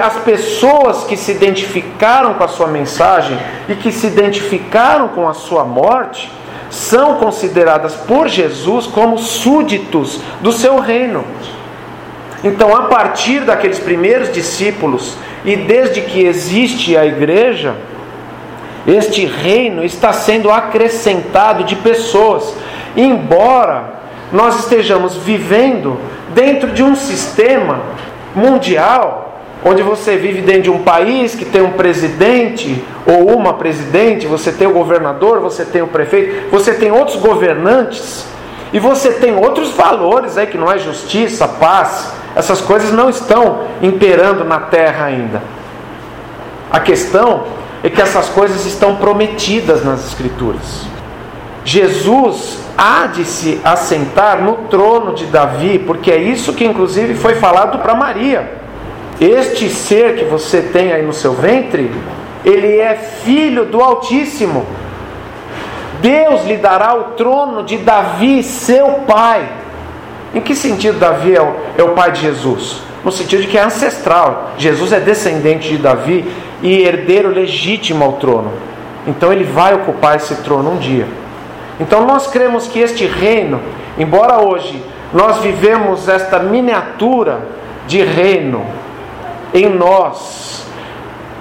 as pessoas que se identificaram com a sua mensagem e que se identificaram com a sua morte são consideradas por Jesus como súditos do seu reino. Então, a partir daqueles primeiros discípulos e desde que existe a igreja, este reino está sendo acrescentado de pessoas, embora nós estejamos vivendo dentro de um sistema mundial onde você vive dentro de um país que tem um presidente ou uma presidente, você tem o governador, você tem o prefeito, você tem outros governantes e você tem outros valores aí que não é justiça, paz, essas coisas não estão imperando na terra ainda. A questão é que essas coisas estão prometidas nas escrituras. Jesus há de se assentar no trono de Davi, porque é isso que inclusive foi falado para Maria. Este ser que você tem aí no seu ventre, ele é filho do Altíssimo. Deus lhe dará o trono de Davi, seu pai. Em que sentido Davi é o, é o pai de Jesus? No sentido de que é ancestral. Jesus é descendente de Davi e herdeiro legítimo ao trono. Então ele vai ocupar esse trono um dia. Então nós cremos que este reino, embora hoje nós vivemos esta miniatura de reino, em nós,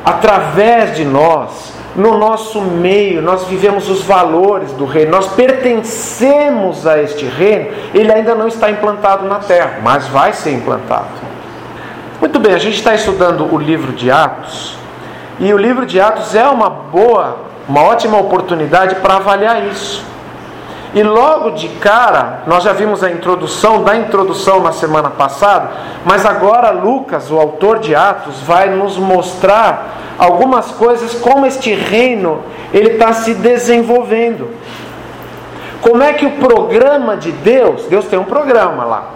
através de nós, no nosso meio, nós vivemos os valores do reino, nós pertencemos a este reino, ele ainda não está implantado na terra, mas vai ser implantado. Muito bem, a gente está estudando o livro de Atos, e o livro de Atos é uma boa, uma ótima oportunidade para avaliar isso. E logo de cara, nós já vimos a introdução da introdução na semana passada, mas agora Lucas, o autor de Atos, vai nos mostrar algumas coisas como este reino ele está se desenvolvendo. Como é que o programa de Deus, Deus tem um programa lá.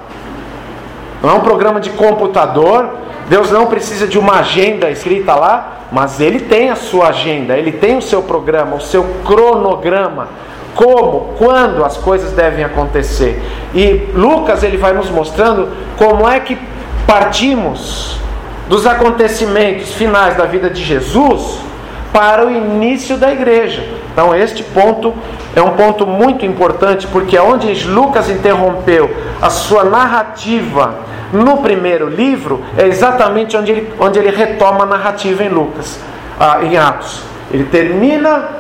Não é um programa de computador, Deus não precisa de uma agenda escrita lá, mas ele tem a sua agenda, ele tem o seu programa, o seu cronograma como, quando as coisas devem acontecer. E Lucas ele vai nos mostrando como é que partimos dos acontecimentos finais da vida de Jesus para o início da igreja. Então, este ponto é um ponto muito importante, porque onde Lucas interrompeu a sua narrativa no primeiro livro, é exatamente onde ele, onde ele retoma a narrativa em Lucas, ah, em Atos. Ele termina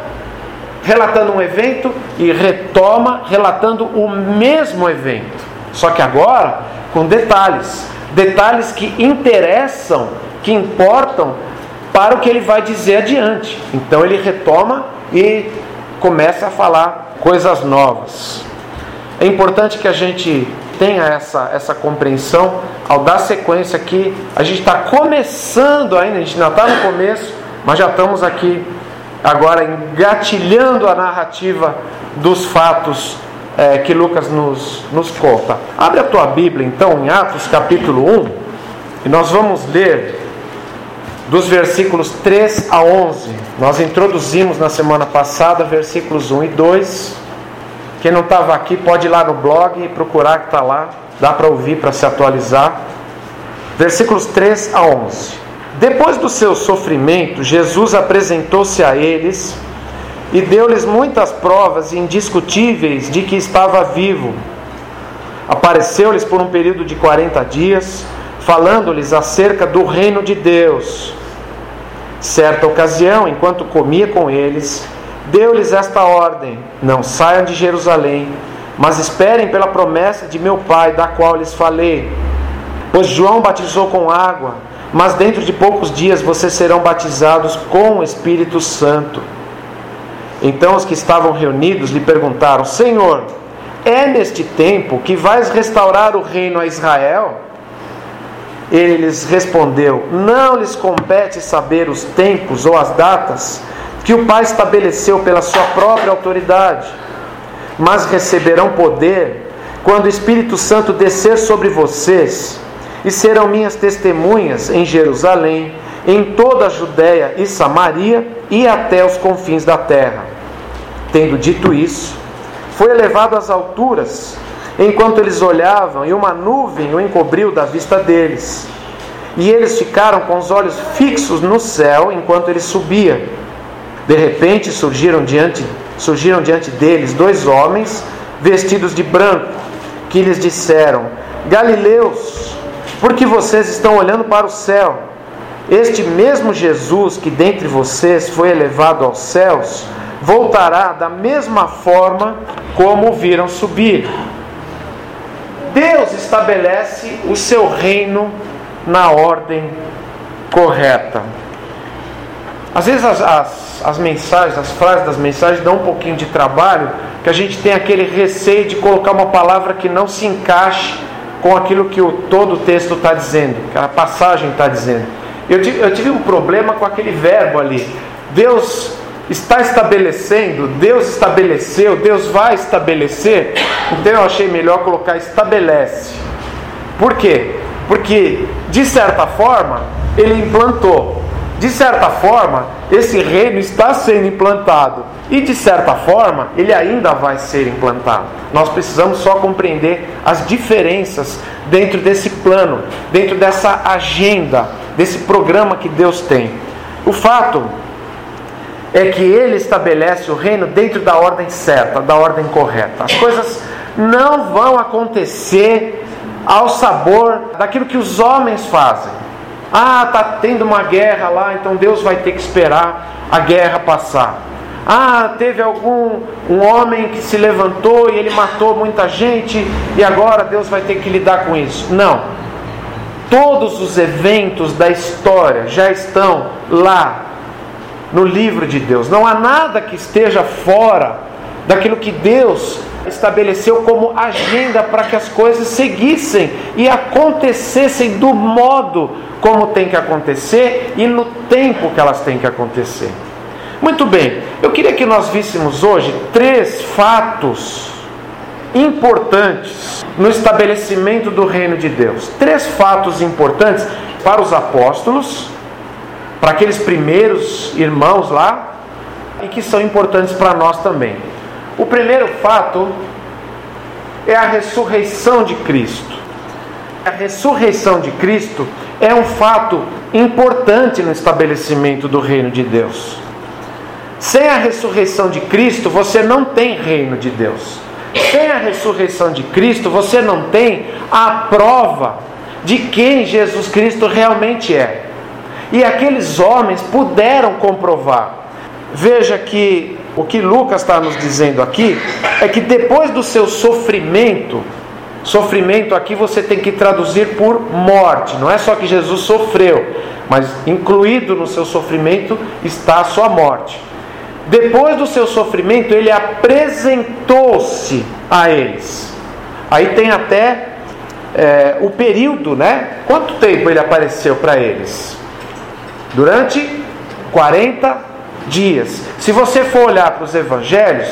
relatando um evento e retoma relatando o mesmo evento. Só que agora com detalhes, detalhes que interessam, que importam para o que ele vai dizer adiante. Então ele retoma e começa a falar coisas novas. É importante que a gente tenha essa, essa compreensão ao dar sequência aqui. A gente está começando ainda, a gente ainda está no começo, mas já estamos aqui agora engatilhando a narrativa dos fatos é, que Lucas nos, nos conta. Abre a tua Bíblia então em Atos capítulo 1 e nós vamos ler dos versículos 3 a 11. Nós introduzimos na semana passada versículos 1 e 2. Quem não estava aqui pode ir lá no blog e procurar que está lá. Dá para ouvir, para se atualizar. Versículos 3 a 11. Depois do seu sofrimento, Jesus apresentou-se a eles e deu-lhes muitas provas indiscutíveis de que estava vivo. Apareceu-lhes por um período de 40 dias, falando-lhes acerca do reino de Deus. Certa ocasião, enquanto comia com eles, deu-lhes esta ordem: Não saiam de Jerusalém, mas esperem pela promessa de meu Pai, da qual lhes falei. Pois João batizou com água mas dentro de poucos dias vocês serão batizados com o Espírito Santo. Então os que estavam reunidos lhe perguntaram: Senhor, é neste tempo que vais restaurar o reino a Israel? Ele lhes respondeu: Não lhes compete saber os tempos ou as datas que o Pai estabeleceu pela sua própria autoridade, mas receberão poder quando o Espírito Santo descer sobre vocês e serão minhas testemunhas em Jerusalém, em toda a Judéia e Samaria e até os confins da terra. Tendo dito isso, foi elevado às alturas, enquanto eles olhavam, e uma nuvem o encobriu da vista deles. e eles ficaram com os olhos fixos no céu enquanto ele subia. De repente surgiram diante, surgiram diante deles dois homens vestidos de branco, que lhes disseram: Galileus, por que vocês estão olhando para o céu? Este mesmo Jesus que dentre vocês foi elevado aos céus, voltará da mesma forma como o viram subir. Deus estabelece o seu reino na ordem correta. Às vezes as, as, as, mensagens, as frases das mensagens dão um pouquinho de trabalho, que a gente tem aquele receio de colocar uma palavra que não se encaixe com aquilo que o, todo o texto está dizendo, que a passagem está dizendo. Eu tive, eu tive um problema com aquele verbo ali. Deus está estabelecendo, Deus estabeleceu, Deus vai estabelecer. Então eu achei melhor colocar estabelece. Por quê? Porque, de certa forma, ele implantou. De certa forma, esse reino está sendo implantado. E de certa forma, ele ainda vai ser implantado. Nós precisamos só compreender as diferenças dentro desse plano, dentro dessa agenda, desse programa que Deus tem. O fato é que ele estabelece o reino dentro da ordem certa, da ordem correta. As coisas não vão acontecer ao sabor daquilo que os homens fazem. Ah, está tendo uma guerra lá, então Deus vai ter que esperar a guerra passar. Ah, teve algum um homem que se levantou e ele matou muita gente e agora Deus vai ter que lidar com isso. Não. Todos os eventos da história já estão lá no livro de Deus. Não há nada que esteja fora daquilo que Deus estabeleceu como agenda para que as coisas seguissem e acontecessem do modo como tem que acontecer e no tempo que elas têm que acontecer. Muito bem, eu queria que nós víssemos hoje três fatos importantes no estabelecimento do reino de Deus. Três fatos importantes para os apóstolos, para aqueles primeiros irmãos lá, e que são importantes para nós também. O primeiro fato é a ressurreição de Cristo. A ressurreição de Cristo é um fato importante no estabelecimento do reino de Deus. Sem a ressurreição de Cristo, você não tem reino de Deus. Sem a ressurreição de Cristo, você não tem a prova de quem Jesus Cristo realmente é. E aqueles homens puderam comprovar. Veja que o que Lucas está nos dizendo aqui é que depois do seu sofrimento, sofrimento aqui você tem que traduzir por morte, não é só que Jesus sofreu, mas incluído no seu sofrimento está a sua morte. Depois do seu sofrimento, ele apresentou-se a eles. Aí tem até é, o período, né? Quanto tempo ele apareceu para eles? Durante 40 dias. Se você for olhar para os evangelhos,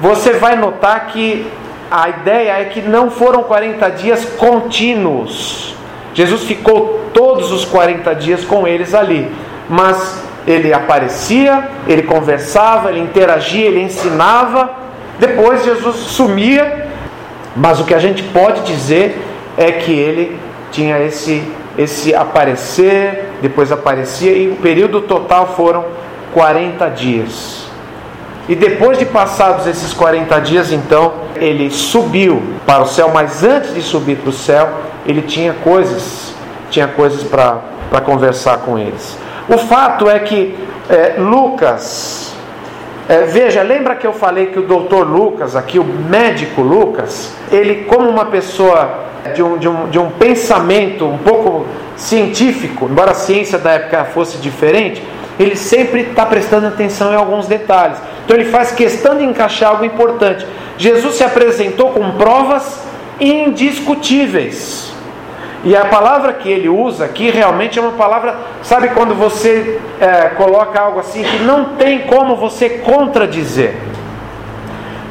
você vai notar que a ideia é que não foram 40 dias contínuos. Jesus ficou todos os 40 dias com eles ali, mas ele aparecia, ele conversava, ele interagia, ele ensinava. Depois Jesus sumia, mas o que a gente pode dizer é que ele tinha esse esse aparecer, depois aparecia e o período total foram 40 dias. E depois de passados esses 40 dias, então, ele subiu para o céu, mas antes de subir para o céu, ele tinha coisas, tinha coisas para conversar com eles. O fato é que é, Lucas, é, veja, lembra que eu falei que o doutor Lucas, aqui o médico Lucas, ele, como uma pessoa de um, de um, de um pensamento um pouco científico, embora a ciência da época fosse diferente, ele sempre está prestando atenção em alguns detalhes. Então ele faz questão de encaixar algo importante. Jesus se apresentou com provas indiscutíveis. E a palavra que ele usa aqui realmente é uma palavra, sabe quando você é, coloca algo assim que não tem como você contradizer.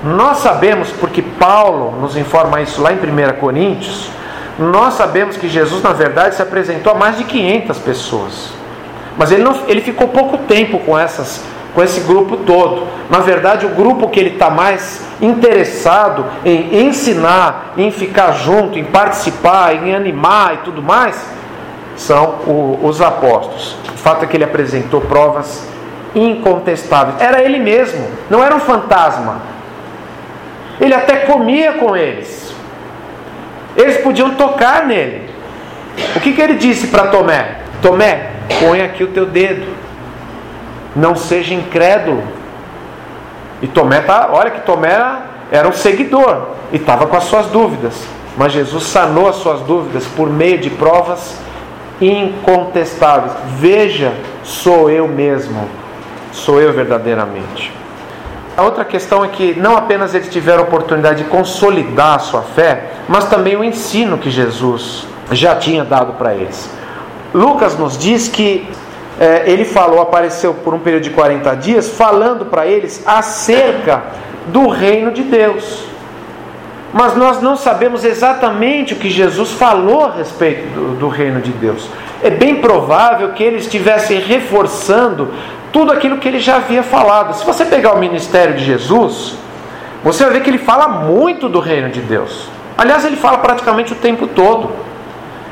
Nós sabemos, porque Paulo nos informa isso lá em 1 Coríntios, nós sabemos que Jesus, na verdade, se apresentou a mais de 500 pessoas. Mas ele, não, ele ficou pouco tempo com, essas, com esse grupo todo. Na verdade, o grupo que ele está mais interessado em ensinar, em ficar junto, em participar, em animar e tudo mais, são o, os apóstolos. O fato é que ele apresentou provas incontestáveis. Era ele mesmo, não era um fantasma. Ele até comia com eles. Eles podiam tocar nele. O que, que ele disse para Tomé? Tomé, põe aqui o teu dedo. Não seja incrédulo. E Tomé tá, olha que Tomé era, um seguidor e estava com as suas dúvidas. Mas Jesus sanou as suas dúvidas por meio de provas incontestáveis. Veja, sou eu mesmo. Sou eu verdadeiramente. A outra questão é que não apenas eles tiveram a oportunidade de consolidar a sua fé, mas também o ensino que Jesus já tinha dado para eles. Lucas nos diz que é, ele falou, apareceu por um período de 40 dias, falando para eles acerca do reino de Deus. Mas nós não sabemos exatamente o que Jesus falou a respeito do, do reino de Deus. É bem provável que ele estivesse reforçando tudo aquilo que ele já havia falado. Se você pegar o ministério de Jesus, você vai ver que ele fala muito do reino de Deus. Aliás, ele fala praticamente o tempo todo.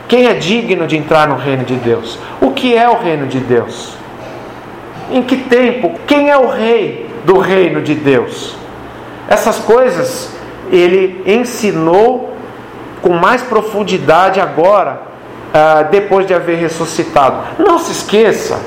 Quem é digno de entrar no reino de Deus? O que é o reino de Deus? Em que tempo? Quem é o rei do reino de Deus? Essas coisas ele ensinou com mais profundidade agora, ah, depois de haver ressuscitado. Não se esqueça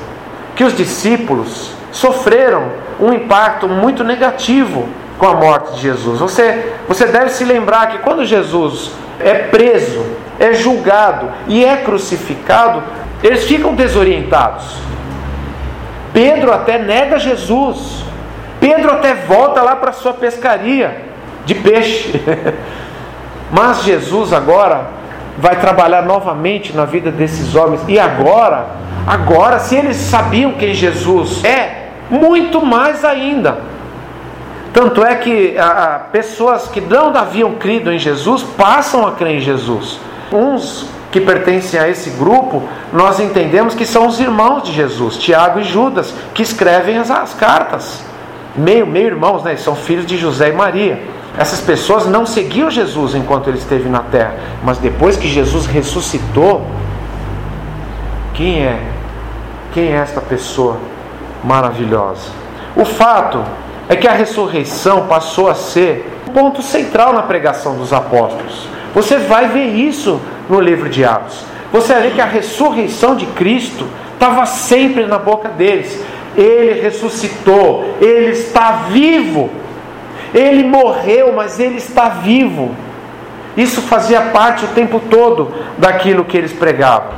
que os discípulos sofreram um impacto muito negativo com a morte de Jesus. Você, você deve se lembrar que quando Jesus é preso, é julgado e é crucificado, eles ficam desorientados. Pedro até nega Jesus. Pedro até volta lá para sua pescaria de peixe. Mas Jesus agora vai trabalhar novamente na vida desses homens. E agora, agora, se eles sabiam quem Jesus é, muito mais ainda. Tanto é que a, a, pessoas que não haviam crido em Jesus passam a crer em Jesus. Uns que pertencem a esse grupo, nós entendemos que são os irmãos de Jesus, Tiago e Judas, que escrevem as, as cartas. Meio, meio irmãos, né? São filhos de José e Maria. Essas pessoas não seguiam Jesus enquanto ele esteve na terra, mas depois que Jesus ressuscitou, quem é? Quem é esta pessoa maravilhosa? O fato é que a ressurreição passou a ser um ponto central na pregação dos apóstolos. Você vai ver isso no livro de Atos. Você vai ver que a ressurreição de Cristo estava sempre na boca deles. Ele ressuscitou, ele está vivo. Ele morreu, mas ele está vivo. Isso fazia parte o tempo todo daquilo que eles pregavam.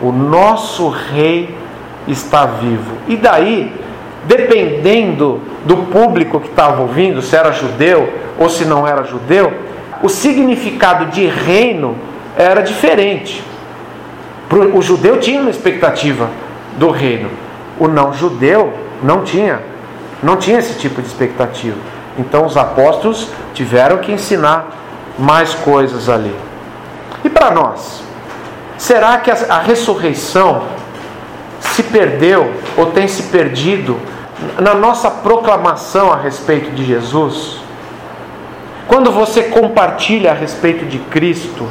O nosso rei está vivo. E daí, dependendo do público que estava ouvindo, se era judeu ou se não era judeu, o significado de reino era diferente. O judeu tinha uma expectativa do reino, o não judeu não tinha, não tinha esse tipo de expectativa. Então os apóstolos tiveram que ensinar mais coisas ali. E para nós? Será que a, ressurreição se perdeu ou tem se perdido na nossa proclamação a respeito de Jesus? Quando você compartilha a respeito de Cristo,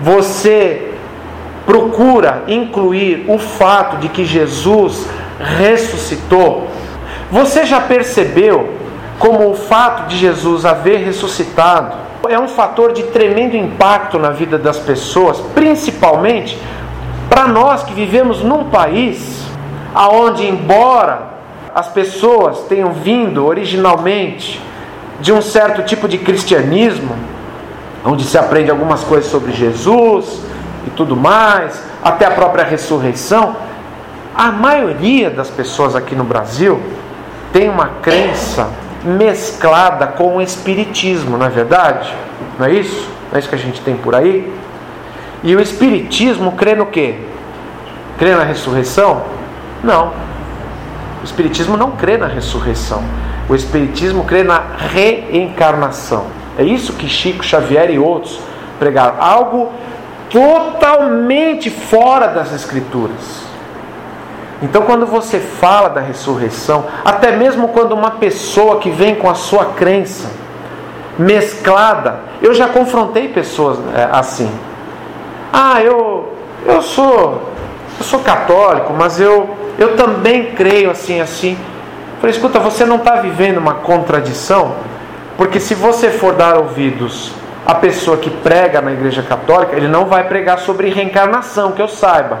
você procura incluir o fato de que Jesus ressuscitou. Você já percebeu como o fato de Jesus haver ressuscitado é um fator de tremendo impacto na vida das pessoas, principalmente para nós que vivemos num país aonde embora as pessoas tenham vindo originalmente de um certo tipo de cristianismo, onde se aprende algumas coisas sobre Jesus e tudo mais, até a própria ressurreição, a maioria das pessoas aqui no Brasil tem uma crença mesclada com o espiritismo, não é verdade? Não é isso? Não é isso que a gente tem por aí? E o espiritismo crê no quê? Crê na ressurreição? Não. O espiritismo não crê na ressurreição. O espiritismo crê na reencarnação. É isso que Chico Xavier e outros pregaram. Algo totalmente fora das escrituras. Então, quando você fala da ressurreição, até mesmo quando uma pessoa que vem com a sua crença mesclada, eu já confrontei pessoas é, assim. Ah, eu, eu sou, eu sou católico, mas eu, eu também creio assim, assim. Falei, escuta, você não está vivendo uma contradição? Porque se você for dar ouvidos à pessoa que prega na igreja católica, ele não vai pregar sobre reencarnação, que eu saiba.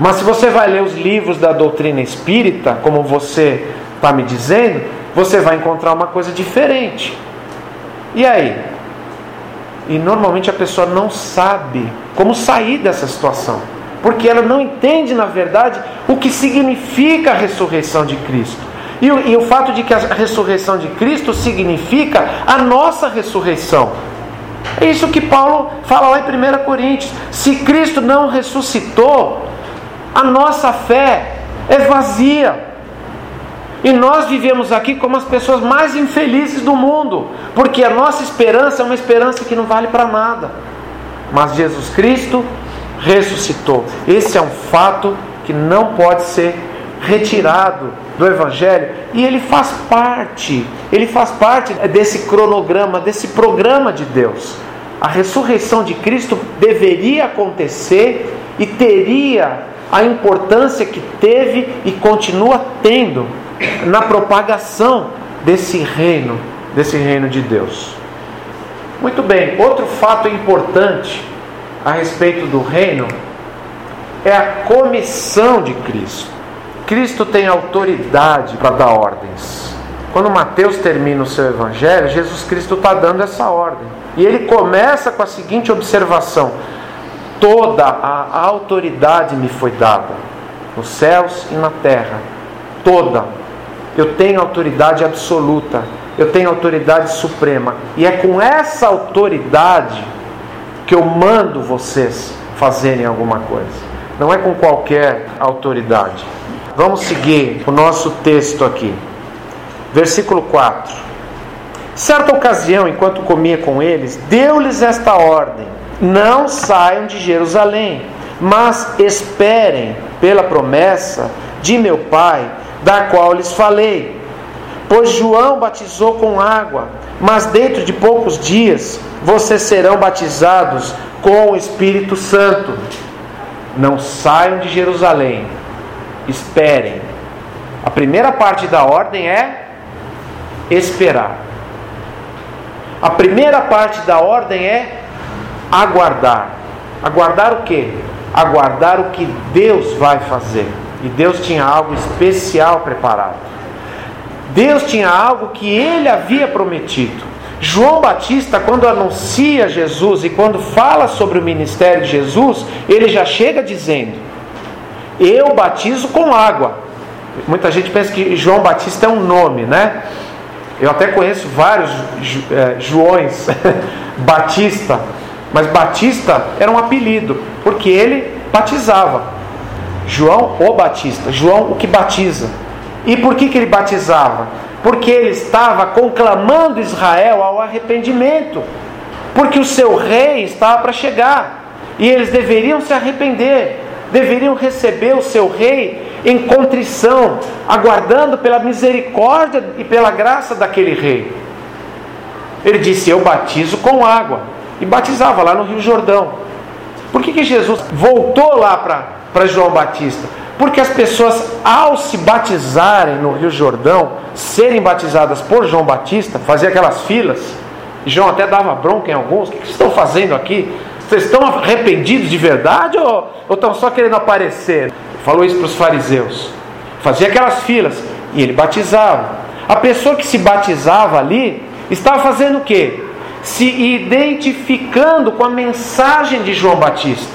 Mas se você vai ler os livros da doutrina espírita, como você está me dizendo, você vai encontrar uma coisa diferente. E aí? E normalmente a pessoa não sabe como sair dessa situação, porque ela não entende, na verdade, o que significa a ressurreição de Cristo. E o, e o fato de que a ressurreição de Cristo significa a nossa ressurreição. É isso que Paulo fala lá em 1 Coríntios. Se Cristo não ressuscitou, a nossa fé é vazia. E nós vivemos aqui como as pessoas mais infelizes do mundo, porque a nossa esperança é uma esperança que não vale para nada. Mas Jesus Cristo ressuscitou. Esse é um fato que não pode ser retirado do Evangelho e ele faz parte, ele faz parte desse cronograma, desse programa de Deus. A ressurreição de Cristo deveria acontecer e teria a importância que teve e continua tendo na propagação desse reino, desse reino de Deus. Muito bem, outro fato importante a respeito do reino é a comissão de Cristo. Cristo tem autoridade para dar ordens. Quando Mateus termina o seu evangelho, Jesus Cristo está dando essa ordem. E ele começa com a seguinte observação: Toda a autoridade me foi dada, nos céus e na terra. Toda. Eu tenho autoridade absoluta. Eu tenho autoridade suprema. E é com essa autoridade que eu mando vocês fazerem alguma coisa. Não é com qualquer autoridade. Vamos seguir o nosso texto aqui. Versículo 4. Certa ocasião, enquanto comia com eles, deu-lhes esta ordem não saiam de Jerusalém, mas esperem pela promessa de meu Pai, da qual lhes falei. Pois João batizou com água, mas dentro de poucos dias vocês serão batizados com o Espírito Santo. Não saiam de Jerusalém, esperem. A primeira parte da ordem é esperar. A primeira parte da ordem é aguardar. Aguardar o quê? Aguardar o que Deus vai fazer. E Deus tinha algo especial preparado. Deus tinha algo que ele havia prometido. João Batista, quando anuncia Jesus e quando fala sobre o ministério de Jesus, ele já chega dizendo: Eu batizo com água. Muita gente pensa que João Batista é um nome, né? Eu até conheço vários é, Joões Batista, mas Batista era um apelido, porque ele batizava. João o Batista, João o que batiza. E por que, que ele batizava? Porque ele estava conclamando Israel ao arrependimento. Porque o seu rei estava para chegar. E eles deveriam se arrepender, deveriam receber o seu rei em contrição, aguardando pela misericórdia e pela graça daquele rei. Ele disse: Eu batizo com água e batizava lá no Rio Jordão. Por que, que Jesus voltou lá para João Batista? Porque as pessoas, ao se batizarem no Rio Jordão, serem batizadas por João Batista, fazia aquelas filas, João até dava bronca em alguns: o que, que estão fazendo aqui? Vocês estão arrependidos de verdade ou, ou estão só querendo aparecer? Falou isso para os fariseus. Fazia aquelas filas e ele batizava. A pessoa que se batizava ali estava fazendo o quê? se identificando com a mensagem de João Batista.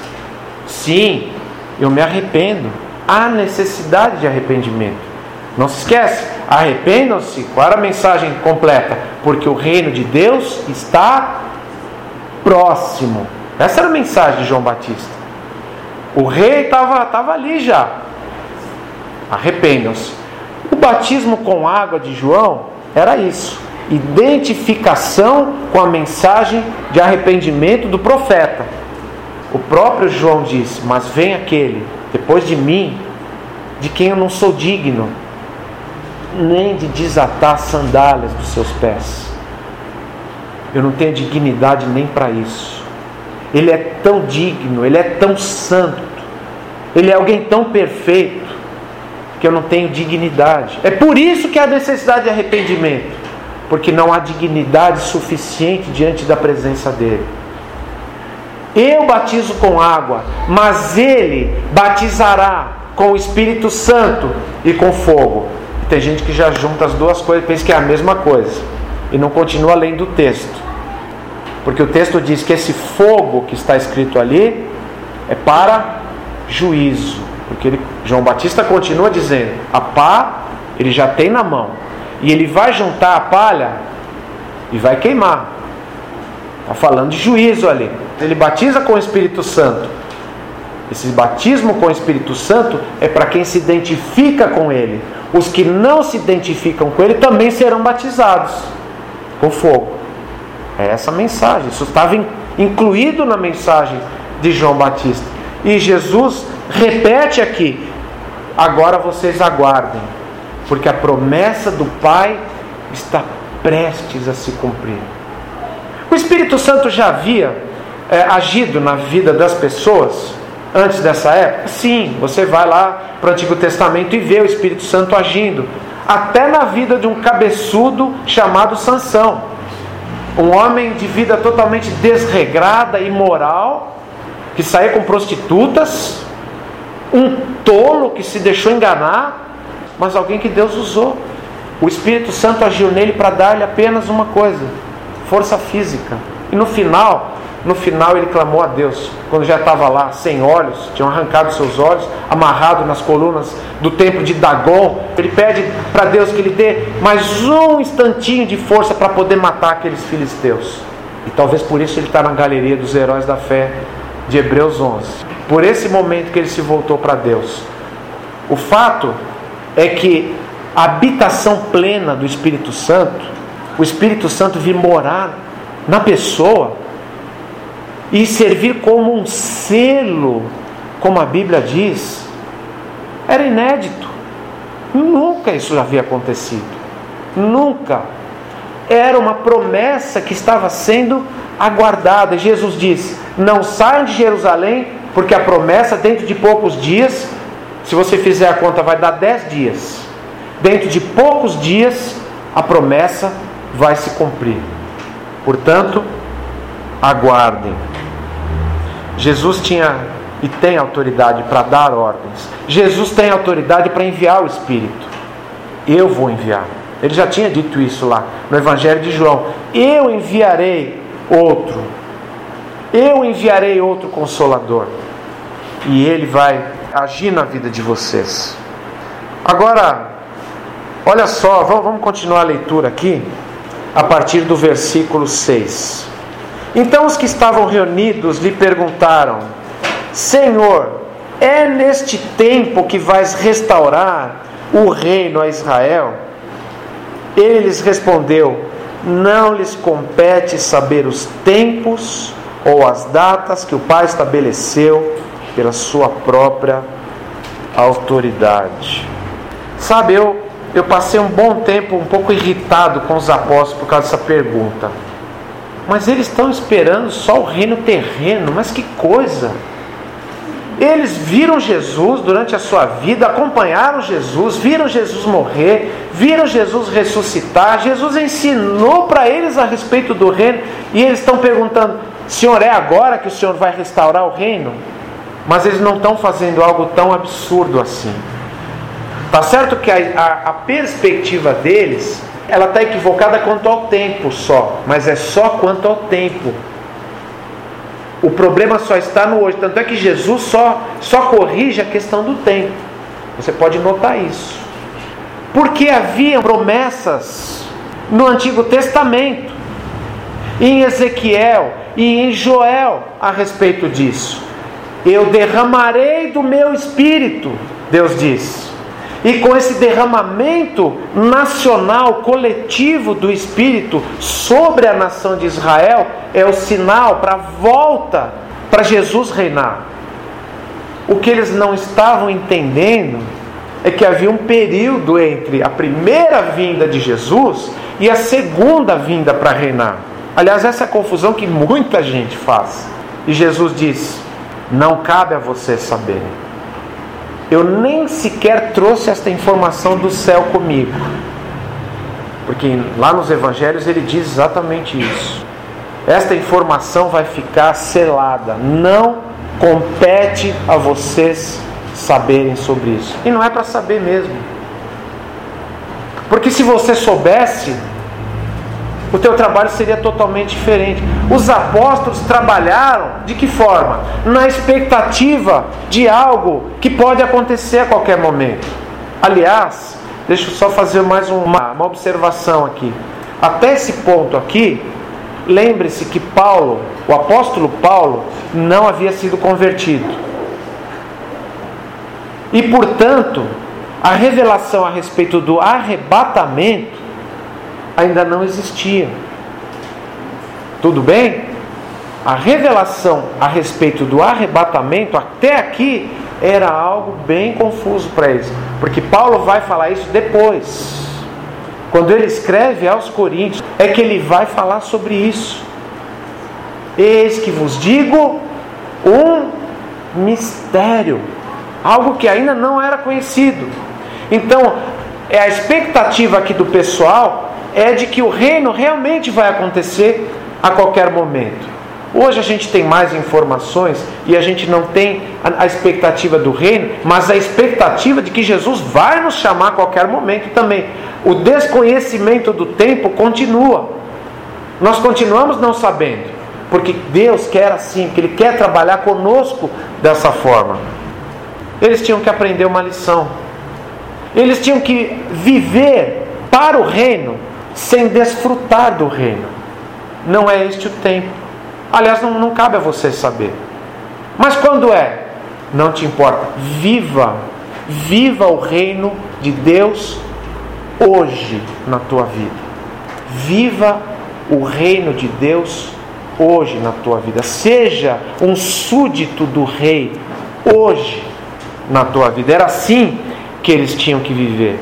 Sim, eu me arrependo. Há necessidade de arrependimento. Não se esquece, arrependam-se. Era a mensagem completa? Porque o reino de Deus está próximo. Essa era a mensagem de João Batista. O rei estava tava ali já. Arrependam-se. O batismo com água de João era isso identificação com a mensagem de arrependimento do profeta. O próprio João disse: Mas vem aquele depois de mim, de quem eu não sou digno, nem de desatar as sandálias dos seus pés. Eu não tenho dignidade nem para isso. ele é tão digno, ele é tão santo, ele é alguém tão perfeito que eu não tenho dignidade. É por isso que há necessidade de arrependimento, porque não há dignidade suficiente diante da presença dele. Eu batizo com água, mas ele batizará com o Espírito Santo e com fogo. Tem gente que já junta as duas coisas e pensa que é a mesma coisa e não continua além do texto. Porque o texto diz que esse fogo que está escrito ali é para juízo. Porque ele, João Batista continua dizendo: a pá ele já tem na mão. E ele vai juntar a palha e vai queimar. Está falando de juízo ali. Ele batiza com o Espírito Santo. Esse batismo com o Espírito Santo é para quem se identifica com ele. Os que não se identificam com ele também serão batizados com fogo. É essa mensagem. Isso estava incluído na mensagem de João Batista. E Jesus repete aqui: agora vocês aguardem, porque a promessa do Pai está prestes a se cumprir. O Espírito Santo já havia é, agido na vida das pessoas antes dessa época? Sim, você vai lá para o Antigo Testamento e vê o Espírito Santo agindo, até na vida de um cabeçudo chamado Sansão um homem de vida totalmente desregrada, imoral, que saía com prostitutas, um tolo que se deixou enganar, mas alguém que Deus usou. O Espírito Santo agiu nele para dar-lhe apenas uma coisa: força física. E no final, no final ele clamou a Deus, quando já estava lá, sem olhos, tinham arrancado seus olhos, amarrado nas colunas do templo de Dagon. Ele pede para Deus que lhe dê mais um instantinho de força para poder matar aqueles filisteus. E talvez por isso ele está na galeria dos heróis da fé de Hebreus 11. Por esse momento que ele se voltou para Deus. O fato é que a habitação plena do Espírito Santo, o Espírito Santo vir morar na pessoa, e servir como um selo, como a Bíblia diz, era inédito. Nunca isso havia acontecido. Nunca. Era uma promessa que estava sendo aguardada. Jesus diz: Não saiam de Jerusalém, porque a promessa, dentro de poucos dias, se você fizer a conta, vai dar dez dias. Dentro de poucos dias, a promessa vai se cumprir. Portanto, aguardem. Jesus tinha e tem autoridade para dar ordens. Jesus tem autoridade para enviar o Espírito. Eu vou enviar. Ele já tinha dito isso lá no Evangelho de João. Eu enviarei outro. Eu enviarei outro consolador. E ele vai agir na vida de vocês. Agora, olha só, vamos continuar a leitura aqui, a partir do versículo 6. Então os que estavam reunidos lhe perguntaram: Senhor, é neste tempo que vais restaurar o reino a Israel? Ele lhes respondeu: Não lhes compete saber os tempos ou as datas que o Pai estabeleceu pela sua própria autoridade. Sabe, eu, eu passei um bom tempo um pouco irritado com os apóstolos por causa dessa pergunta. Mas eles estão esperando só o reino terreno. Mas que coisa! Eles viram Jesus durante a sua vida, acompanharam Jesus, viram Jesus morrer, viram Jesus ressuscitar. Jesus ensinou para eles a respeito do reino e eles estão perguntando: Senhor, é agora que o Senhor vai restaurar o reino? Mas eles não estão fazendo algo tão absurdo assim. Tá certo que a, a, a perspectiva deles ela está equivocada quanto ao tempo só, mas é só quanto ao tempo. O problema só está no hoje. Tanto é que Jesus só, só corrige a questão do tempo. Você pode notar isso. Porque havia promessas no Antigo Testamento, em Ezequiel e em Joel a respeito disso. Eu derramarei do meu espírito, Deus diz e com esse derramamento nacional, coletivo do Espírito sobre a nação de Israel, é o sinal para a volta para Jesus reinar. O que eles não estavam entendendo é que havia um período entre a primeira vinda de Jesus e a segunda vinda para reinar. Aliás, essa é a confusão que muita gente faz. E Jesus diz: Não cabe a vocês saberem. Eu nem sequer trouxe esta informação do céu comigo. Porque lá nos evangelhos ele diz exatamente isso. Esta informação vai ficar selada. Não compete a vocês saberem sobre isso. E não é para saber mesmo. Porque se você soubesse, o teu trabalho seria totalmente diferente. Os apóstolos trabalharam de que forma? Na expectativa de algo que pode acontecer a qualquer momento. Aliás, deixa eu só fazer mais uma, uma observação aqui. Até esse ponto aqui, lembre-se que Paulo, o apóstolo Paulo, não havia sido convertido. E portanto, a revelação a respeito do arrebatamento ainda não existia. Tudo bem? A revelação a respeito do arrebatamento até aqui era algo bem confuso para eles, porque Paulo vai falar isso depois. Quando ele escreve aos Coríntios, é que ele vai falar sobre isso. Eis que vos digo um mistério, algo que ainda não era conhecido. Então, é a expectativa aqui do pessoal é de que o reino realmente vai acontecer a qualquer momento. Hoje a gente tem mais informações e a gente não tem a expectativa do reino, mas a expectativa de que Jesus vai nos chamar a qualquer momento também. O desconhecimento do tempo continua. Nós continuamos não sabendo, porque Deus quer assim, que Ele quer trabalhar conosco dessa forma. Eles tinham que aprender uma lição. Eles tinham que viver para o reino sem desfrutar do reino. Não é este o tempo. Aliás, não, não cabe a você saber. Mas quando é? Não te importa. Viva, viva o reino de Deus hoje na tua vida. Viva o reino de Deus hoje na tua vida. Seja um súdito do rei hoje na tua vida. Era assim que eles tinham que viver.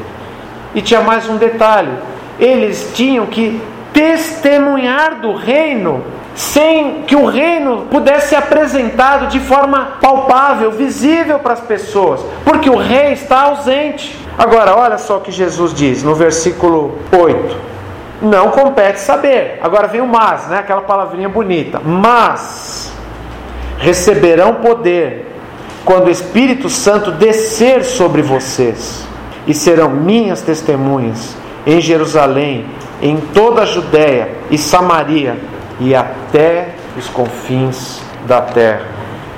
E tinha mais um detalhe: eles tinham que testemunhar do reino sem que o reino pudesse ser apresentado de forma palpável, visível para as pessoas, porque o rei está ausente. Agora, olha só o que Jesus diz no versículo 8: Não compete saber. Agora vem o mas, né? aquela palavrinha bonita. Mas receberão poder quando o Espírito Santo descer sobre vocês, e serão minhas testemunhas em Jerusalém, em toda a Judéia e Samaria e até os confins da terra.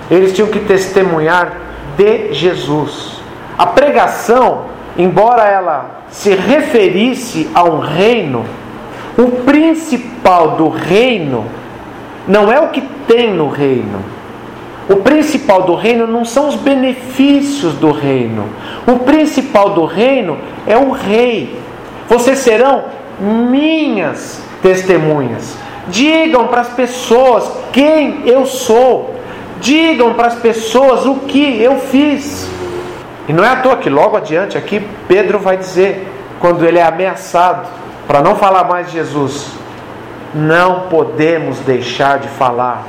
Eles tinham que testemunhar de Jesus. A pregação, embora ela se referisse a um reino, o principal do reino não é o que tem no reino. O principal do reino não são os benefícios do reino. O principal do reino é o rei. Vocês serão minhas testemunhas. Digam para as pessoas quem eu sou. Digam para as pessoas o que eu fiz. E não é à toa que logo adiante aqui Pedro vai dizer, quando ele é ameaçado, para não falar mais de Jesus, não podemos deixar de falar.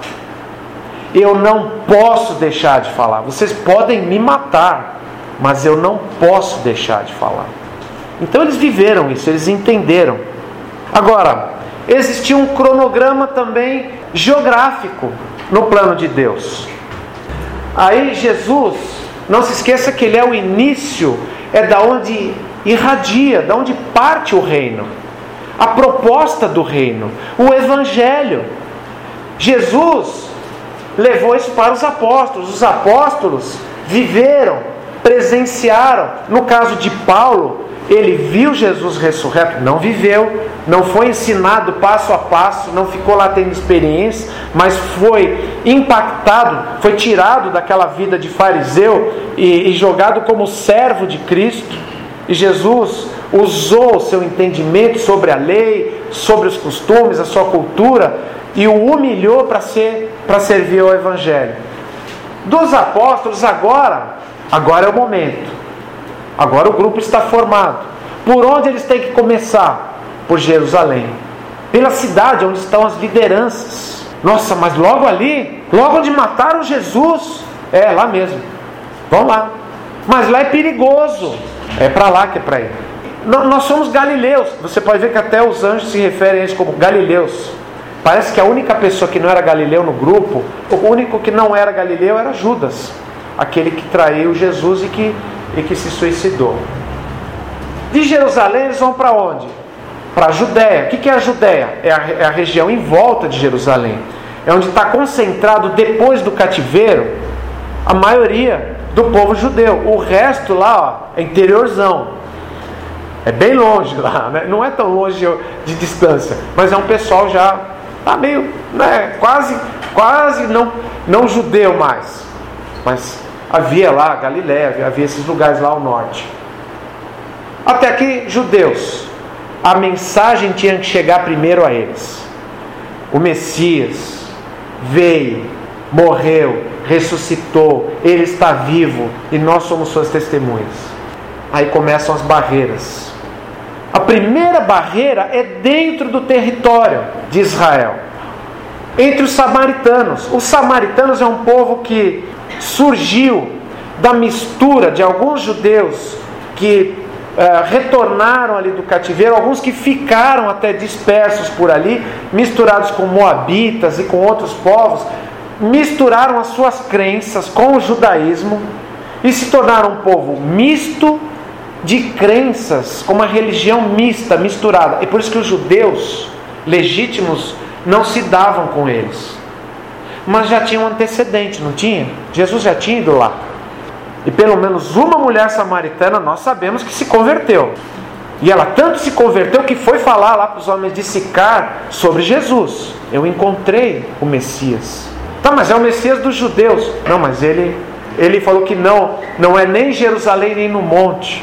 Eu não posso deixar de falar. Vocês podem me matar, mas eu não posso deixar de falar. Então eles viveram isso, eles entenderam. Agora, existia um cronograma também geográfico no plano de Deus. Aí Jesus, não se esqueça que ele é o início, é da onde irradia, da onde parte o reino. A proposta do reino, o evangelho. Jesus levou isso para os apóstolos. Os apóstolos viveram, presenciaram. No caso de Paulo, ele viu Jesus ressurreto, não viveu, não foi ensinado passo a passo, não ficou lá tendo experiência, mas foi impactado, foi tirado daquela vida de fariseu e, e jogado como servo de Cristo. E Jesus usou o seu entendimento sobre a lei, sobre os costumes, a sua cultura e o humilhou para ser para servir ao evangelho. Dos apóstolos agora, agora é o momento. Agora o grupo está formado. Por onde eles têm que começar? Por Jerusalém. Pela cidade onde estão as lideranças. Nossa, mas logo ali, logo onde mataram Jesus. É, lá mesmo. Vamos lá. Mas lá é perigoso. É para lá que é para ir. Nós somos galileus. Você pode ver que até os anjos se referem a eles como galileus. Parece que a única pessoa que não era galileu no grupo, o único que não era galileu era Judas, aquele que traiu Jesus e que, e que se suicidou. De Jerusalém eles vão para onde? Para a Judéia. O que é a Judéia? É a, é a região em volta de Jerusalém. É onde está concentrado depois do cativeiro a maioria do povo judeu. O resto lá ó, é interiorzão. É bem longe lá, né? não é tão longe de distância, mas é um pessoal já tá meio, né, quase, quase não, não judeu mais. Mas havia lá Galiléia, havia esses lugares lá ao norte. Até aqui, judeus, a mensagem tinha que chegar primeiro a eles. O Messias veio, morreu, ressuscitou, ele está vivo e nós somos suas testemunhas. Aí começam as barreiras. A primeira barreira é dentro do território de Israel, entre os samaritanos. Os samaritanos é um povo que surgiu da mistura de alguns judeus que uh, retornaram ali do cativeiro, alguns que ficaram até dispersos por ali, misturados com moabitas e com outros povos, misturaram as suas crenças com o judaísmo e se tornaram um povo misto de crenças, com uma religião mista, misturada. E por isso que os judeus legítimos não se davam com eles. Mas já tinha um antecedente, não tinha? Jesus já tinha ido lá. E pelo menos uma mulher samaritana nós sabemos que se converteu. E ela tanto se converteu que foi falar lá para os homens de Sicar sobre Jesus. Eu encontrei o Messias. Tá, mas é o Messias dos judeus. Não, mas ele ele falou que não, não é nem Jerusalém nem no monte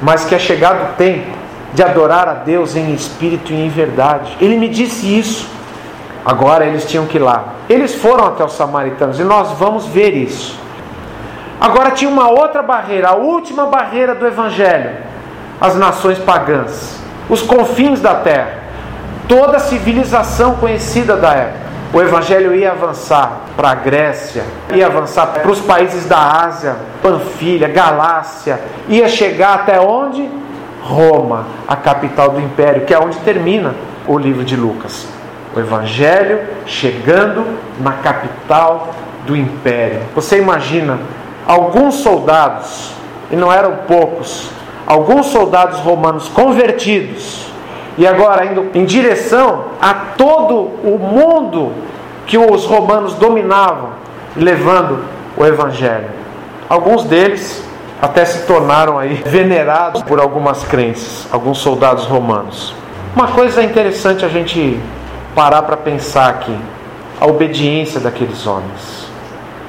mas que é chegado o tempo de adorar a Deus em espírito e em verdade. Ele me disse isso. Agora eles tinham que ir lá. Eles foram até os samaritanos e nós vamos ver isso. Agora tinha uma outra barreira, a última barreira do evangelho: as nações pagãs, os confins da terra, toda a civilização conhecida da época o evangelho ia avançar para a Grécia, ia avançar para os países da Ásia, Panfilha, Galácia, ia chegar até onde? Roma, a capital do império, que é onde termina o livro de Lucas. O evangelho chegando na capital do império. Você imagina alguns soldados, e não eram poucos, alguns soldados romanos convertidos, e agora indo em direção a todo o mundo que os romanos dominavam, levando o evangelho. Alguns deles até se tornaram aí venerados por algumas crenças, alguns soldados romanos. Uma coisa interessante a gente parar para pensar aqui, a obediência daqueles homens.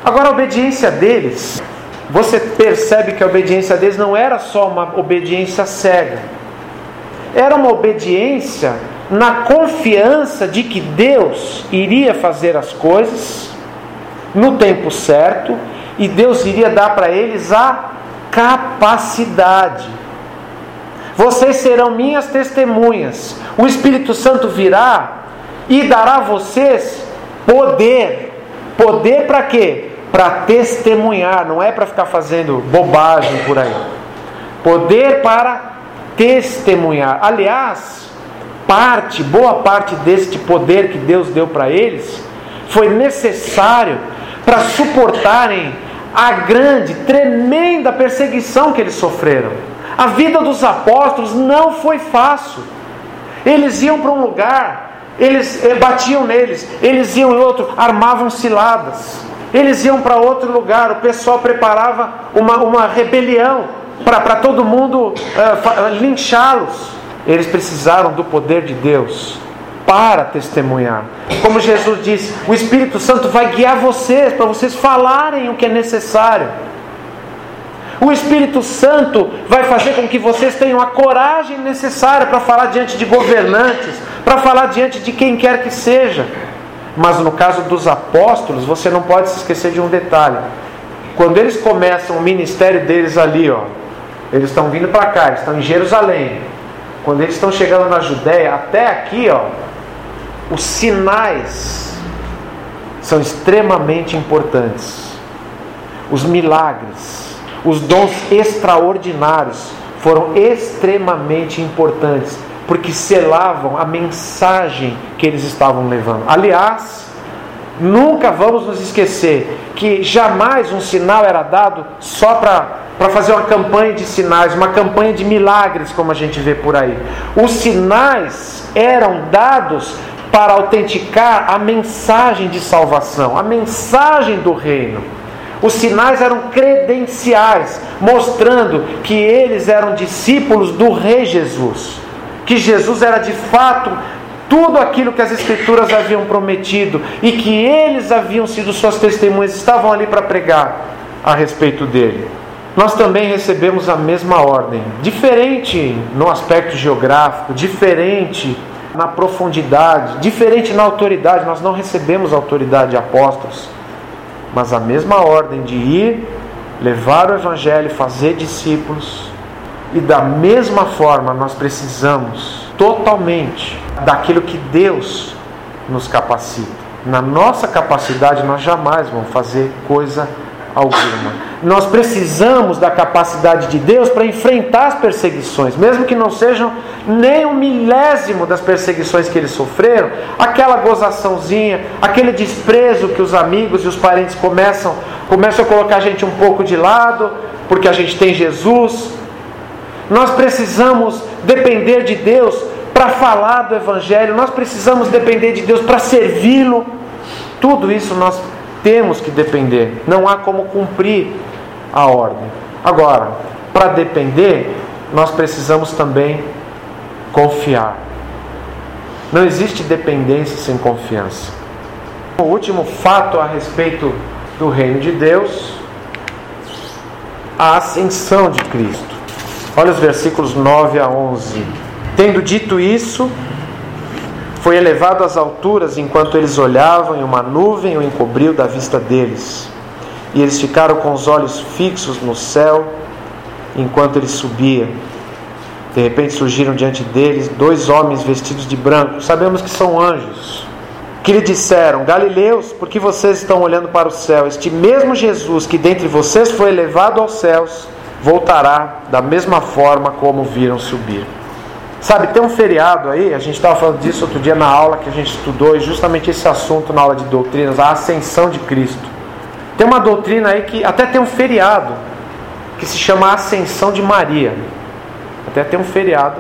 Agora a obediência deles, você percebe que a obediência deles não era só uma obediência cega era uma obediência na confiança de que Deus iria fazer as coisas no tempo certo e Deus iria dar para eles a capacidade. Vocês serão minhas testemunhas. O Espírito Santo virá e dará a vocês poder. Poder para quê? Para testemunhar, não é para ficar fazendo bobagem por aí. Poder para testemunhar. Aliás, parte, boa parte deste poder que Deus deu para eles foi necessário para suportarem a grande, tremenda perseguição que eles sofreram. A vida dos apóstolos não foi fácil. Eles iam para um lugar, eles eh, batiam neles, eles iam em outro, armavam ciladas. Eles iam para outro lugar, o pessoal preparava uma, uma rebelião para todo mundo uh, linchá-los. Eles precisaram do poder de Deus para testemunhar. Como Jesus disse, o Espírito Santo vai guiar vocês para vocês falarem o que é necessário. O Espírito Santo vai fazer com que vocês tenham a coragem necessária para falar diante de governantes, para falar diante de quem quer que seja. Mas no caso dos apóstolos, você não pode se esquecer de um detalhe. Quando eles começam o ministério deles ali, ó, eles estão vindo para cá, eles estão em Jerusalém. Quando eles estão chegando na Judéia, até aqui, ó, os sinais são extremamente importantes. Os milagres, os dons extraordinários foram extremamente importantes, porque selavam a mensagem que eles estavam levando. Aliás, nunca vamos nos esquecer que jamais um sinal era dado só para fazer uma campanha de sinais, uma campanha de milagres, como a gente vê por aí. Os sinais eram dados para autenticar a mensagem de salvação, a mensagem do reino. Os sinais eram credenciais, mostrando que eles eram discípulos do Rei Jesus, que Jesus era de fato tudo aquilo que as Escrituras haviam prometido e que eles haviam sido suas testemunhas, estavam ali para pregar a respeito dele. Nós também recebemos a mesma ordem, diferente no aspecto geográfico, diferente na profundidade, diferente na autoridade. Nós não recebemos autoridade de apóstolos, mas a mesma ordem de ir, levar o Evangelho, fazer discípulos. E da mesma forma nós precisamos totalmente daquilo que Deus nos capacita. Na nossa capacidade nós jamais vamos fazer coisa alguma. Nós precisamos da capacidade de Deus para enfrentar as perseguições, mesmo que não sejam nem um milésimo das perseguições que eles sofreram, aquela gozaçãozinha, aquele desprezo que os amigos e os parentes começam, começam a colocar a gente um pouco de lado, porque a gente tem Jesus. Nós precisamos depender de Deus para falar do Evangelho, nós precisamos depender de Deus para servi-lo. Tudo isso nós temos que depender, não há como cumprir a ordem. Agora, para depender, nós precisamos também confiar. Não existe dependência sem confiança. O último fato a respeito do reino de Deus, a ascensão de Cristo. Olha os versículos 9 a 11. Tendo dito isso, foi elevado às alturas enquanto eles olhavam, e uma nuvem o encobriu da vista deles. E eles ficaram com os olhos fixos no céu enquanto ele subia. De repente surgiram diante deles dois homens vestidos de branco, sabemos que são anjos, que lhe disseram: Galileus, por que vocês estão olhando para o céu? Este mesmo Jesus que dentre vocês foi elevado aos céus, voltará da mesma forma como viram subir. Sabe, tem um feriado aí, a gente estava falando disso outro dia na aula que a gente estudou, e justamente esse assunto na aula de doutrinas, a ascensão de Cristo. Tem uma doutrina aí que até tem um feriado que se chama Ascensão de Maria. Até tem um feriado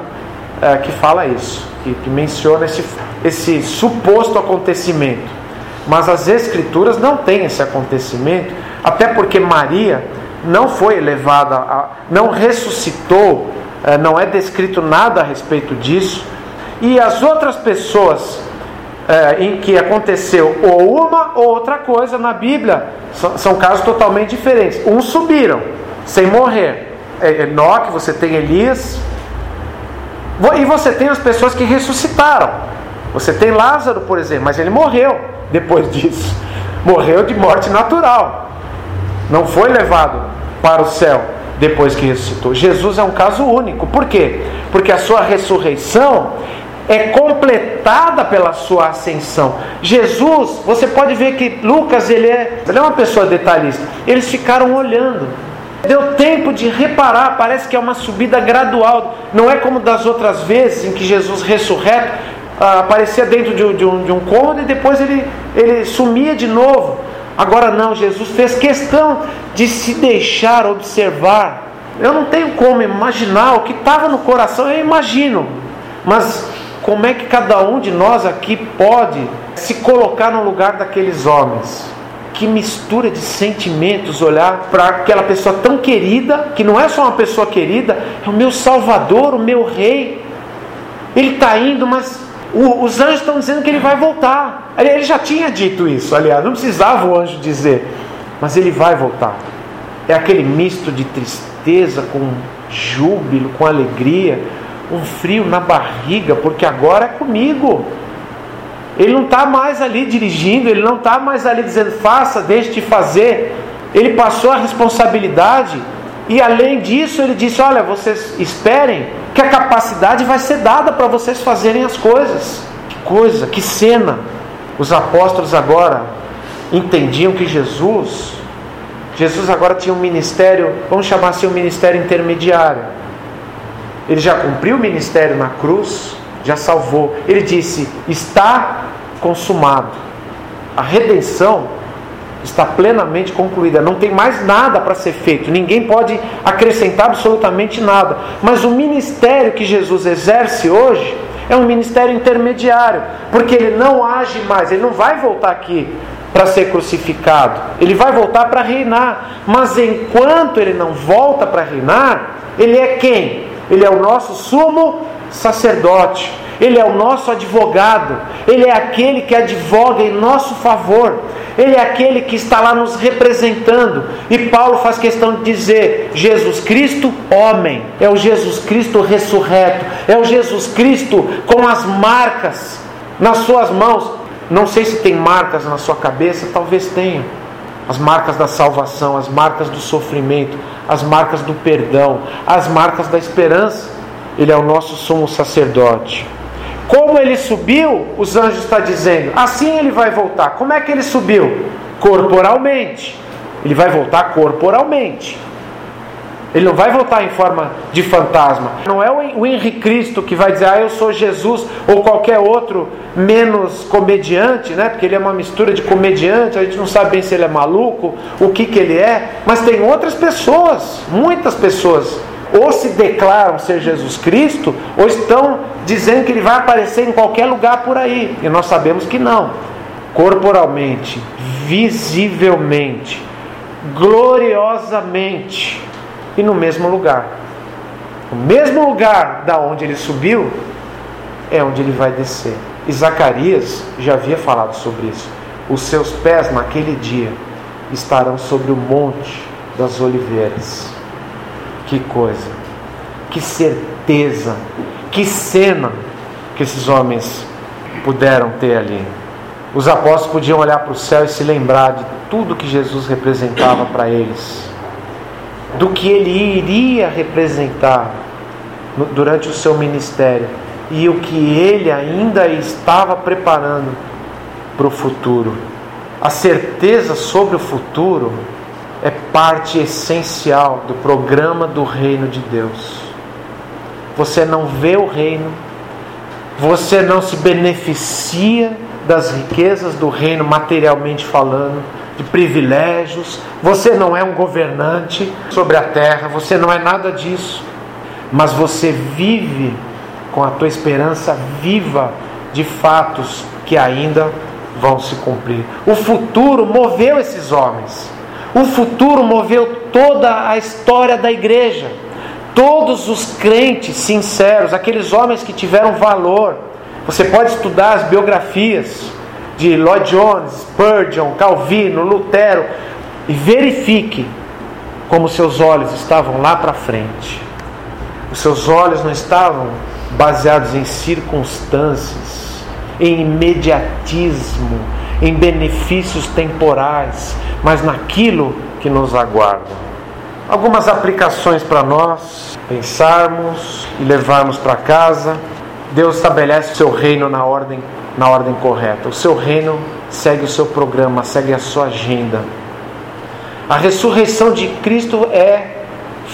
é, que fala isso, que, que menciona esse, esse suposto acontecimento. Mas as Escrituras não têm esse acontecimento, até porque Maria não foi elevada, a, não ressuscitou não é descrito nada a respeito disso. E as outras pessoas é, em que aconteceu ou uma ou outra coisa na Bíblia são, são casos totalmente diferentes. Uns subiram sem morrer. É, Enoque, você tem Elias. E você tem as pessoas que ressuscitaram. Você tem Lázaro, por exemplo, mas ele morreu depois disso. Morreu de morte natural. Não foi levado para o céu depois que ressuscitou. Jesus é um caso único. Por quê? Porque a sua ressurreição é completada pela sua ascensão. Jesus, você pode ver que Lucas ele é, ele é uma pessoa detalhista. Eles ficaram olhando. Deu tempo de reparar, parece que é uma subida gradual. Não é como das outras vezes em que Jesus ressurreto ah, aparecia dentro de um, de, um, de um cômodo e depois ele, ele sumia de novo. Agora não, Jesus fez questão de se deixar observar. Eu não tenho como imaginar o que estava no coração, eu imagino. Mas como é que cada um de nós aqui pode se colocar no lugar daqueles homens? Que mistura de sentimentos olhar para aquela pessoa tão querida, que não é só uma pessoa querida, é o meu Salvador, o meu Rei. Ele está indo, mas o, os anjos estão dizendo que ele vai voltar. Ele já tinha dito isso, aliás, não precisava o anjo dizer, mas ele vai voltar. É aquele misto de tristeza com júbilo, com alegria, um frio na barriga, porque agora é comigo. Ele não está mais ali dirigindo, ele não está mais ali dizendo faça, deixe de fazer. Ele passou a responsabilidade e além disso ele disse: olha, vocês esperem que a capacidade vai ser dada para vocês fazerem as coisas. Que coisa, que cena! Os apóstolos agora entendiam que Jesus, Jesus agora tinha um ministério, vamos chamar assim um ministério intermediário. Ele já cumpriu o ministério na cruz, já salvou. Ele disse: está consumado. A redenção está plenamente concluída. Não tem mais nada para ser feito. Ninguém pode acrescentar absolutamente nada. Mas o ministério que Jesus exerce hoje é um ministério intermediário, porque ele não age mais, ele não vai voltar aqui para ser crucificado, ele vai voltar para reinar. Mas enquanto ele não volta para reinar, ele é quem? Ele é o nosso sumo sacerdote. Ele é o nosso advogado, ele é aquele que advoga em nosso favor, ele é aquele que está lá nos representando. E Paulo faz questão de dizer: Jesus Cristo, homem, é o Jesus Cristo ressurreto, é o Jesus Cristo com as marcas nas suas mãos. Não sei se tem marcas na sua cabeça, talvez tenha. As marcas da salvação, as marcas do sofrimento, as marcas do perdão, as marcas da esperança. Ele é o nosso sumo sacerdote. Como ele subiu, os anjos estão dizendo, assim ele vai voltar. Como é que ele subiu? Corporalmente. Ele vai voltar corporalmente. Ele não vai voltar em forma de fantasma. Não é o Henrique Cristo que vai dizer, ah, eu sou Jesus, ou qualquer outro menos comediante, né? Porque ele é uma mistura de comediante, a gente não sabe bem se ele é maluco, o que, que ele é. Mas tem outras pessoas, muitas pessoas ou se declaram ser Jesus Cristo, ou estão dizendo que ele vai aparecer em qualquer lugar por aí. E nós sabemos que não. Corporalmente, visivelmente, gloriosamente e no mesmo lugar. O mesmo lugar da onde ele subiu é onde ele vai descer. E Zacarias já havia falado sobre isso. Os seus pés naquele dia estarão sobre o monte das oliveiras. Que coisa, que certeza, que cena que esses homens puderam ter ali. Os apóstolos podiam olhar para o céu e se lembrar de tudo que Jesus representava para eles, do que ele iria representar durante o seu ministério e o que ele ainda estava preparando para o futuro. A certeza sobre o futuro é parte essencial do programa do reino de Deus. Você não vê o reino, você não se beneficia das riquezas do reino materialmente falando, de privilégios, você não é um governante sobre a terra, você não é nada disso, mas você vive com a tua esperança viva de fatos que ainda vão se cumprir. O futuro moveu esses homens. O futuro moveu toda a história da igreja. Todos os crentes sinceros, aqueles homens que tiveram valor. Você pode estudar as biografias de Lloyd Jones, Spurgeon, Calvino, Lutero e verifique como seus olhos estavam lá para frente. Os seus olhos não estavam baseados em circunstâncias, em imediatismo, em benefícios temporais, mas naquilo que nos aguarda. Algumas aplicações para nós pensarmos e levarmos para casa. Deus estabelece o seu reino na ordem, na ordem correta. O seu reino segue o seu programa, segue a sua agenda. A ressurreição de Cristo é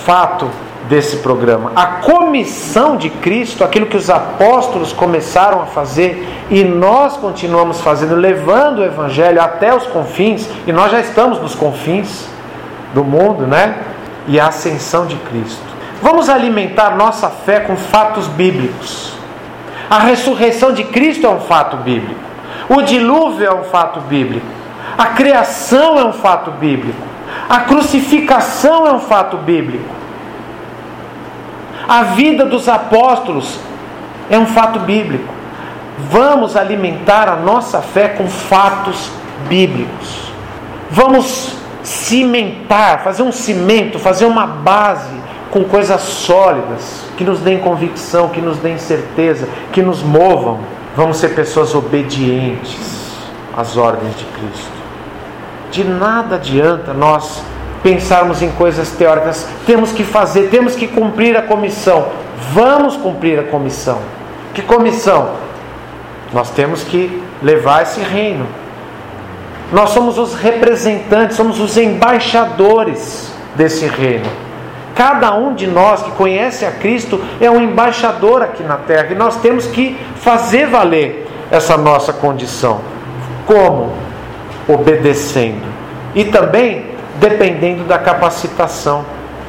fato desse programa. A comissão de Cristo, aquilo que os apóstolos começaram a fazer e nós continuamos fazendo, levando o evangelho até os confins, e nós já estamos nos confins do mundo, né? E a ascensão de Cristo. Vamos alimentar nossa fé com fatos bíblicos. A ressurreição de Cristo é um fato bíblico. O dilúvio é um fato bíblico. A criação é um fato bíblico. A crucificação é um fato bíblico. A vida dos apóstolos é um fato bíblico. Vamos alimentar a nossa fé com fatos bíblicos. Vamos cimentar, fazer um cimento, fazer uma base com coisas sólidas, que nos deem convicção, que nos deem certeza, que nos movam. Vamos ser pessoas obedientes às ordens de Cristo. De nada adianta nós pensarmos em coisas teóricas. Temos que fazer, temos que cumprir a comissão. Vamos cumprir a comissão. Que comissão? Nós temos que levar esse reino. Nós somos os representantes, somos os embaixadores desse reino. Cada um de nós que conhece a Cristo é um embaixador aqui na terra e nós temos que fazer valer essa nossa condição. Como? Obedecendo e também dependendo da capacitação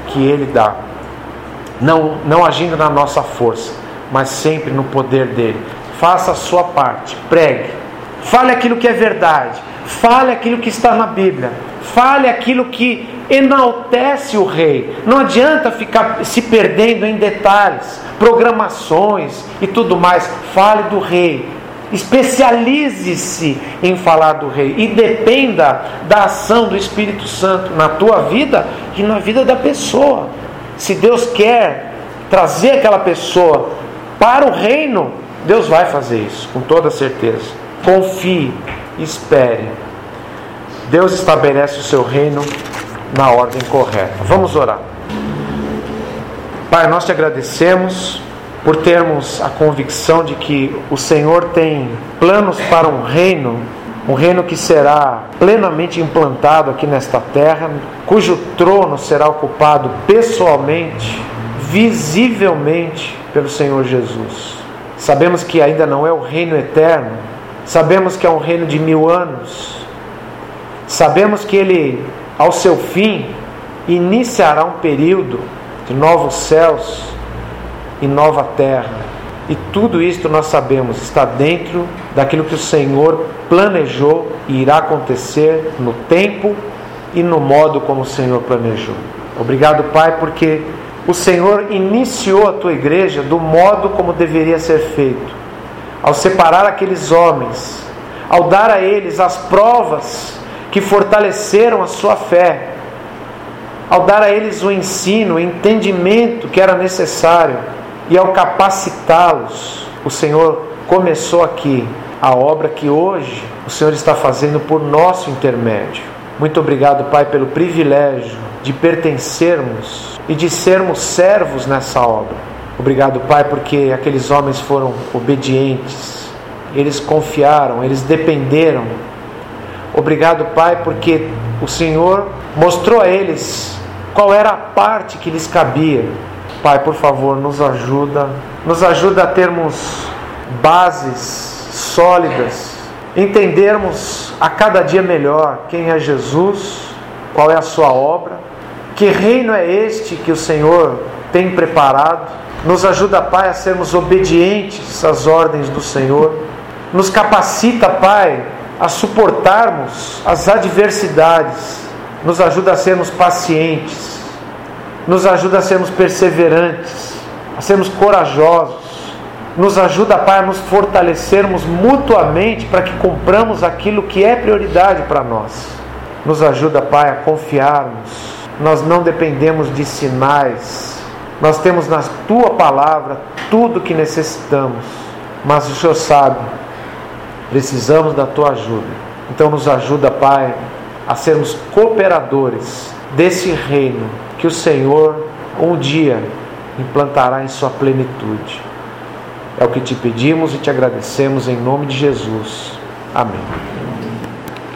que Ele dá. Não, não agindo na nossa força, mas sempre no poder dele. Faça a sua parte, pregue, fale aquilo que é verdade, fale aquilo que está na Bíblia, fale aquilo que enaltece o rei. Não adianta ficar se perdendo em detalhes, programações e tudo mais. Fale do rei. Especialize-se em falar do rei e dependa da ação do Espírito Santo na tua vida e na vida da pessoa. Se Deus quer trazer aquela pessoa para o reino, Deus vai fazer isso, com toda certeza. Confie, espere. Deus estabelece o seu reino na ordem correta. Vamos orar. Pai, nós te agradecemos por termos a convicção de que o Senhor tem planos para um reino, um reino que será plenamente implantado aqui nesta terra, cujo trono será ocupado pessoalmente, visivelmente pelo Senhor Jesus. Sabemos que ainda não é o reino eterno, sabemos que é um reino de mil anos, sabemos que ele, ao seu fim, iniciará um período de novos céus e nova terra. E tudo isto nós sabemos está dentro daquilo que o Senhor planejou e irá acontecer no tempo e no modo como o Senhor planejou. Obrigado, Pai, porque o Senhor iniciou a tua igreja do modo como deveria ser feito, ao separar aqueles homens, ao dar a eles as provas que fortaleceram a sua fé, ao dar a eles o ensino, o entendimento que era necessário e ao capacitá-los, o Senhor começou aqui a obra que hoje o Senhor está fazendo por nosso intermédio. Muito obrigado, Pai, pelo privilégio de pertencermos e de sermos servos nessa obra. Obrigado, Pai, porque aqueles homens foram obedientes, eles confiaram, eles dependeram. Obrigado, Pai, porque o Senhor mostrou a eles qual era a parte que lhes cabia Pai, por favor, nos ajuda, nos ajuda a termos bases sólidas, entendermos a cada dia melhor quem é Jesus, qual é a sua obra, que reino é este que o Senhor tem preparado. Nos ajuda, Pai, a sermos obedientes às ordens do Senhor. Nos capacita, Pai, a suportarmos as adversidades. Nos ajuda a sermos pacientes nos ajuda a sermos perseverantes, a sermos corajosos, nos ajuda, Pai, a nos fortalecermos mutuamente para que cumpramos aquilo que é prioridade para nós. Nos ajuda, Pai, a confiarmos. Nós não dependemos de sinais. Nós temos na tua palavra tudo o que necessitamos. Mas o Senhor sabe, precisamos da tua ajuda. Então nos ajuda, Pai, a sermos cooperadores desse reino que o Senhor um dia implantará em sua plenitude. É o que te pedimos e te agradecemos em nome de Jesus. Amém.